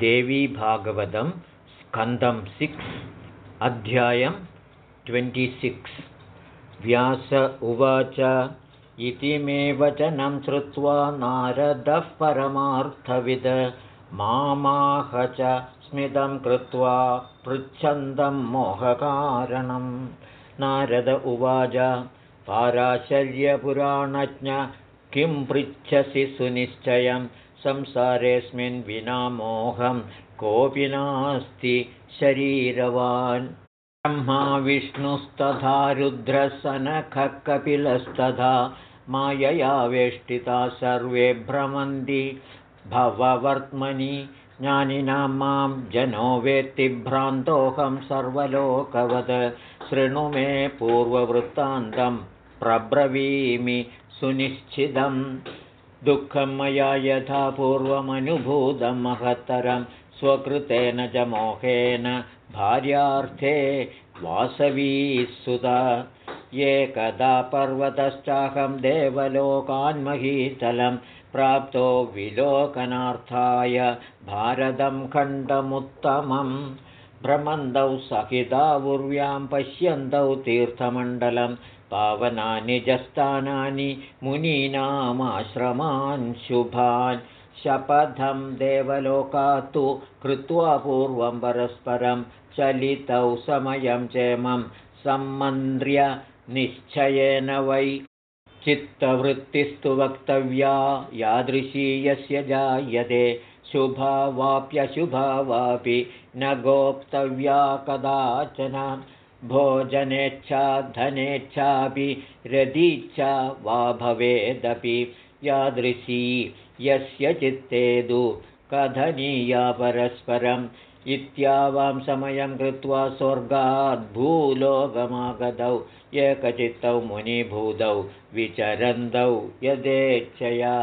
देवीभागवतं स्कन्दं सिक्स् अध्यायं ट्वेण्टिसिक्स्। व्यास उवाच इति मे वचनं श्रुत्वा नारदः परमार्थविद मामाह च स्मितं कृत्वा पृच्छन्दं मोहकारणं नारद उवाच पाराशर्यपुराणज्ञ किं पृच्छसि सुनिश्चयं संसारेऽस्मिन् विना मोहं कोऽपि नास्ति शरीरवान्। ब्रह्मा विष्णुस्तथा रुद्रसनखः कपिलस्तथा मायया वेष्टिता सर्वे भ्रमन्ति भववर्त्मनि ज्ञानिनां मां जनो वेत्ति भ्रान्तोऽहं सर्वलोकवद शृणु मे पूर्ववृत्तान्तं प्रब्रवीमि सुनिश्चितं दुःखं मया यथा पूर्वमनुभूतं महत्तरं स्वकृतेन च मोहेन भार्यार्थे वासवीसुता एकदा पर्वतश्चाहं देवलोकान्महीतलं प्राप्तो विलोकनार्थाय भारतं खण्डमुत्तमं भ्रमन्दौ सहितावुर्व्यां पश्यन्तौ तीर्थमण्डलं पावनानि जस्थानानि मुनीनामाश्रमान् शुभान्। शपथं देवलोकात्तु कृत्वा पूर्वं परस्परं चलितौ समयं चेमं सम्मन्त्र्य निश्चयेन वै। चित्तवृत्तिस्तु वक्तव्या यादृशी यस्य जायते शुभा वाप्यशुभा वापि न गोप्तव्या कदाचन। भोजनेच्छा धनेच्छापि रदीच्छा वा भवेदपि। यादृशी यस्य चित्तेदु कथनीया परस्परम् इत्यावां समयं कृत्वा स्वर्गाद्भूलोकमागतौ एकचित्तौ मुनिभूतौ विचरन्तौ यदेच्छया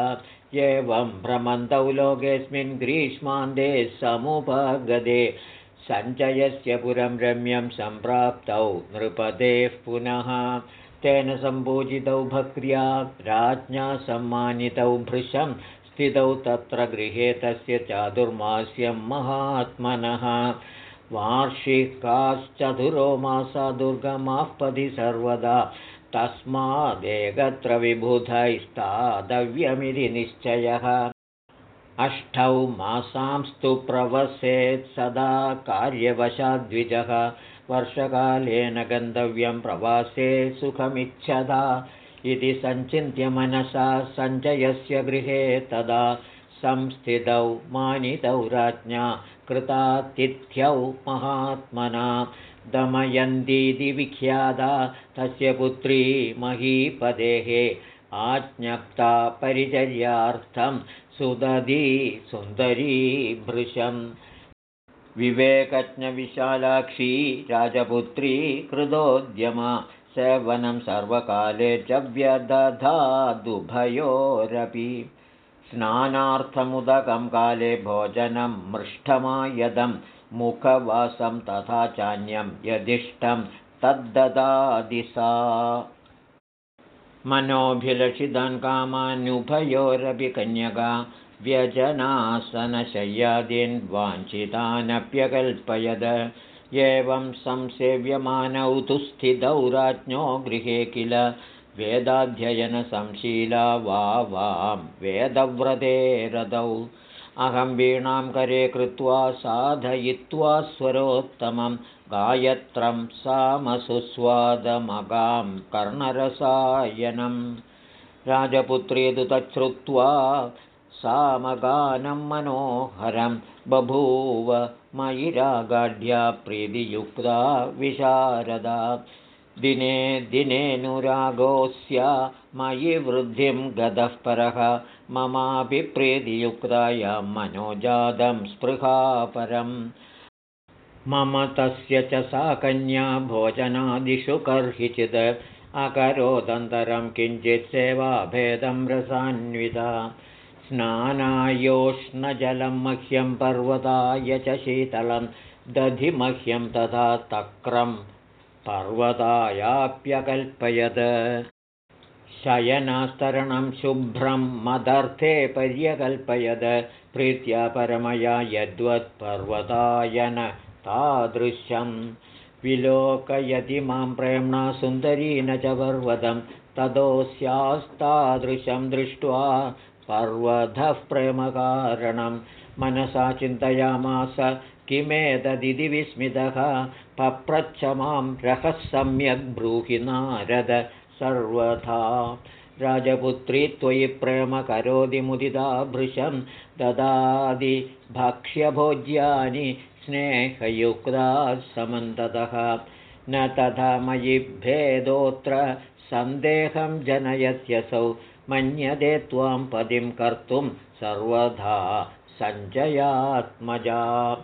एवं भ्रमन्तौ लोकेऽस्मिन् ग्रीष्मान्ते समुपगदे सञ्चयस्य पुरं रम्यं सम्प्राप्तौ नृपतेः पुनः। तेन सम्पूजितौ भक्र्या राज्ञा सम्मानितौ भृशं स्थितौ तत्र गृहे तस्य चातुर्मास्यं महात्मनः। वार्षिकाश्चतुरो मासा दुर्गमाः सर्वदा। तस्मादेकत्र विबुधैस्तादव्यमिति निश्चयः। अष्टौ मासांस्तु प्रवसेत् सदा कार्यवशाद्विजः वर्षकालेन गन्तव्यं प्रवासे सुखमिच्छदा इति सञ्चिन्त्य मनसा सञ्जयस्य गृहे तदा संस्थितौ मानितौ राज्ञा कृतातिथ्यौ महात्मना दमयन्तीति विख्याता तस्य पुत्री महीपदेः आज्ञप्ता परिचर्यार्थं सुदधी सुन्दरी भृशं। विवेकज्ञविशालाक्षी राजपुत्री कृतोद्यमा सेवनं सर्वकाले च व्यदधादुभयोरपि स्नानार्थमुदकं काले भोजनं मृष्टमायदं मुखवासं तथा चान्यं यदिष्टं तद्ददादि सा। मनोभिलषितान् कामानुभयोरपि कन्यका व्यजनासनशय्यादीन् वाञ्छितानप्यकल्पयद एवं संसेव्यमानौ तु स्थितौ राज्ञो गृहे किल? वेदाध्ययनसंशीला वा वां वेदव्रते रदौ। अहं वीणां करे कृत्वा साधयित्वा स्वरोत्तमं। गायत्रं सामसुस्वादमगां कर्णरसायनं। राजपुत्री तु तच्छ्रुत्वा सामगानं मनोहरं बभूव मयि रागाढ्या प्रीतियुक्ता विशारदा। दिने दिनेऽनुरागोऽस्या मयि वृद्धिं गतः परः। ममाभिप्रीतियुक्तायां मनोजातं स्पृहापरम्। मम तस्य च सा कन्या भोजनादिषु कर्हिचित् अकरोदन्तरं किञ्चित् सेवाभेदं रसान्विता स्नानायोष्णजलं मह्यं पर्वताय च शीतलं दधिमह्यं तथा तक्रं पर्वतायाप्यकल्पयत्। शयनास्तरणं शुभ्रं मदर्थे पर्यकल्पयद प्रीत्या परमया यद्वत्पर्वतायन तादृशं। विलोकयति मां प्रेम्णा सुन्दरी न च पर्वतं ततोऽस्यास्तादृशं दृष्ट्वा पर्वतः प्रेमकारणं मनसा चिन्तयामास किमेतदिति विस्मितः पप्रच्छ मां रहः सम्यग् ब्रूहि नारद सर्वथा। राजपुत्री त्वयि प्रेम करोति मुदिता भृशं ददाति भक्ष्यभोज्यानि स्नेहयुक्ता समन्ततः। न तथा मयि भेदोऽत्र सन्देहं जनयत्यसौ मन्यते त्वां पदिं कर्तुं सर्वथा सञ्जयात्मजा।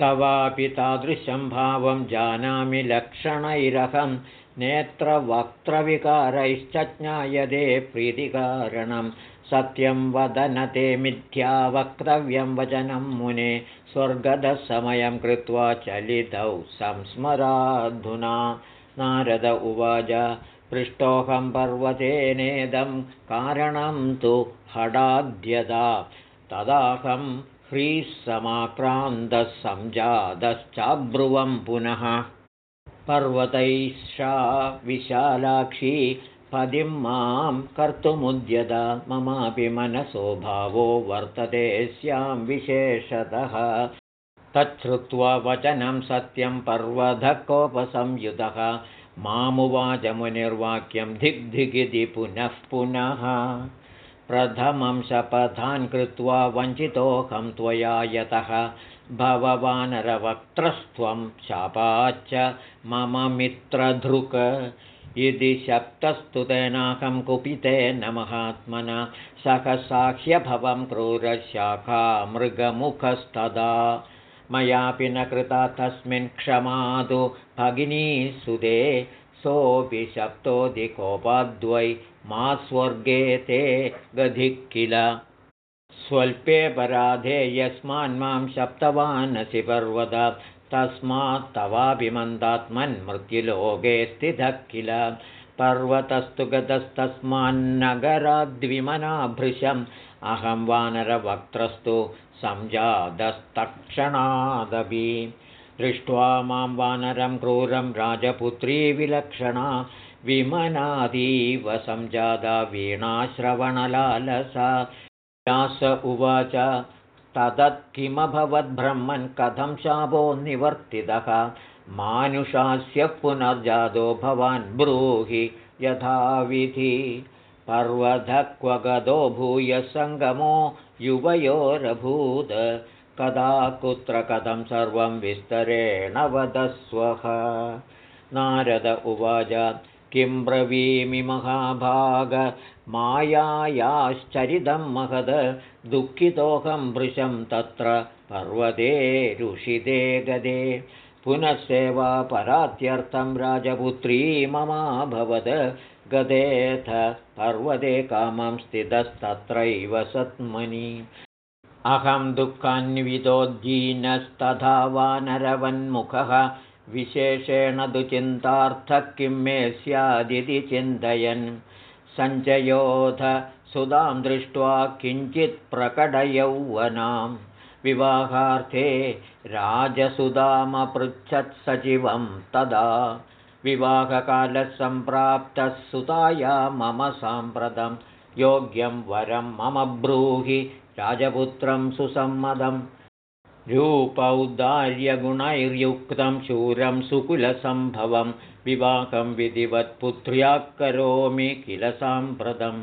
तवापि तादृशं भावं जानामि लक्षणैरहं नेत्रवक्त्रविकारैश्च ज्ञायते प्रीतिकारणं। सत्यं वदन ते मिथ्या वक्तव्यं वचनं मुने स्वर्गदसमयं कृत्वा चलितौ संस्मराधुना। नारद उवाच पृष्टोऽहं पर्वतेनेदं कारणं तु हडाद्यदा तदाहं ह्रीः समाक्रान्तः सञ्जातश्चाब्रुवं पुनः। पर्वतैषा विशालाक्षी पदिं मां कर्तुमुद्यत ममापि मनसो भावो वर्तते स्यां विशेषतः। तच्छ्रुत्वा वचनं सत्यं मामुवाचमुनिर्वाक्यं धिग्धिगिति पुनः पुनः। प्रथमं शपथान् कृत्वा वञ्चितोऽहं त्वया यतः भववानरवक्त्रस्त्वं शापाच्च मम मित्रधृक इति शक्तस्तु तेनाहं कुपितेन महात्मना सहसाह्यभवं क्रूरशाखा मृगमुखस्तदा मयापि न कृता तस्मिन् क्षमातु भगिनीसुदे सोऽपि शप्तोऽधिकोपाद्वै मा स्वर्गे ते गधिः किल? स्वल्पेऽपराधे यस्मान्मां शप्तवानसि पर्वत तस्मात् तवाभिमन्दात्मन्मृत्युलोके स्थितः किल पर्वतस्तु गतस्तस्मान्नगराद्विमनाभृशम्। अहं वानरवक्त्रस्तु सञ्जातस्तक्षणादपि दृष्ट्वा मां वानरं क्रूरं राजपुत्री विलक्षणा विमनादीव सञ्जाता वीणाश्रवणलालसा। व्यास उवाच तदत्किमभवद्ब्रह्मन् कथं शापो निवर्तितः मानुषास्य पुनर्जातो भवान् ब्रूहि यथाविधि। पर्वतः क्व गतो भूय सङ्गमो युवयोरभूत् कदा कुत्र कथं सर्वं विस्तरेण वदस्वः। नारद उवाच किं ब्रवीमि महाभाग? मायायाश्चरितं महद। दुःखितोऽहं भृशं तत्र। पर्वते ऋषिते गदे पुनः सेवापरात्यर्थं राजपुत्री ममाभवद गदेऽथ पर्वते कामं स्थितस्तत्रैव सत्मनि। अहं दुःखान्वितोद्दीनस्तथा वानरवन्मुखः। विशेषेण तु चिन्तार्थः किं मे स्यादिति चिन्तयन्। सञ्चयोऽथ सुधां दृष्ट्वा किञ्चित् प्रकटयौवनां विवाहार्थे राजसुधामपृच्छत्सचिवं तदा विवाहकालः सम्प्राप्तः सुताया मम साम्प्रतं योग्यं वरं मम ब्रूहि राजपुत्रं सुसम्मदम् रूपौदार्यगुणैर्युक्तं शूरं सुकुलसम्भवं विवाहं विधिवत्पुत्र्या करोमि किल साम्प्रतं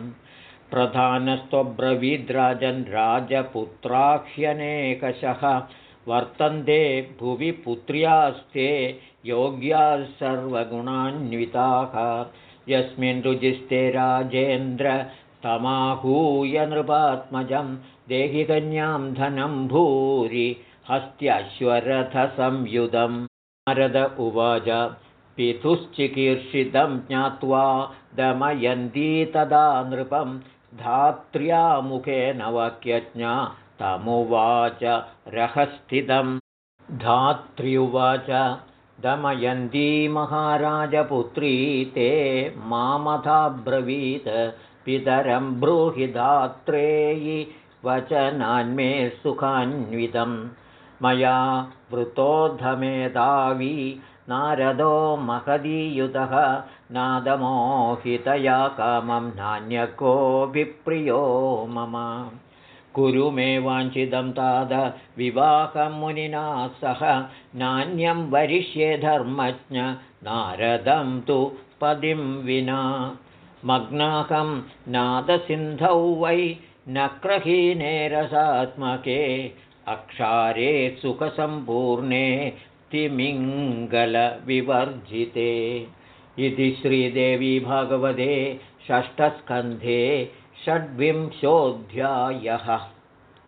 प्रधानस्त्वब्रवीद्राजन् राजपुत्राह्यनेकशः। वर्तन्ते भुवि पुत्र्यास्ते योग्याः सर्वगुणान्विताः। यस्मिन् रुजिस्ते राजेन्द्र तमाहूय नृपात्मजं देहि कन्यां धनं भूरि हस्त्यश्वरथसंयुधं नारद उवाच पितुश्चिकीर्षितं ज्ञात्वा दमयन्ती तदा नृपं धात्र्यामुखेन वाक्यज्ञा तमुवाच रहस्थितं। धात्र्युवाच दमयन्ती महाराजपुत्री ते मामथाब्रवीत् पितरं ब्रूहिदात्रेयि वचनान्मे सुखान्वितं। मया वृतोद्धमेधावी नारदो महदीयुतः नादमोहितया कामं नान्यको विप्रियो मम। कुरु मे वाञ्छितं ताद विवाहमुनिना सह नान्यं वरिष्ये धर्मज्ञ नारदं तु पदिं विना। मग्नाहं नादसिन्धौ वै नक्रहीने रसात्मके अक्षारे सुखसम्पूर्णे तिमिङ्गलविवर्जिते इति श्रीदेवी भगवते षष्ठस्कन्धे षड्विंशोऽध्यायः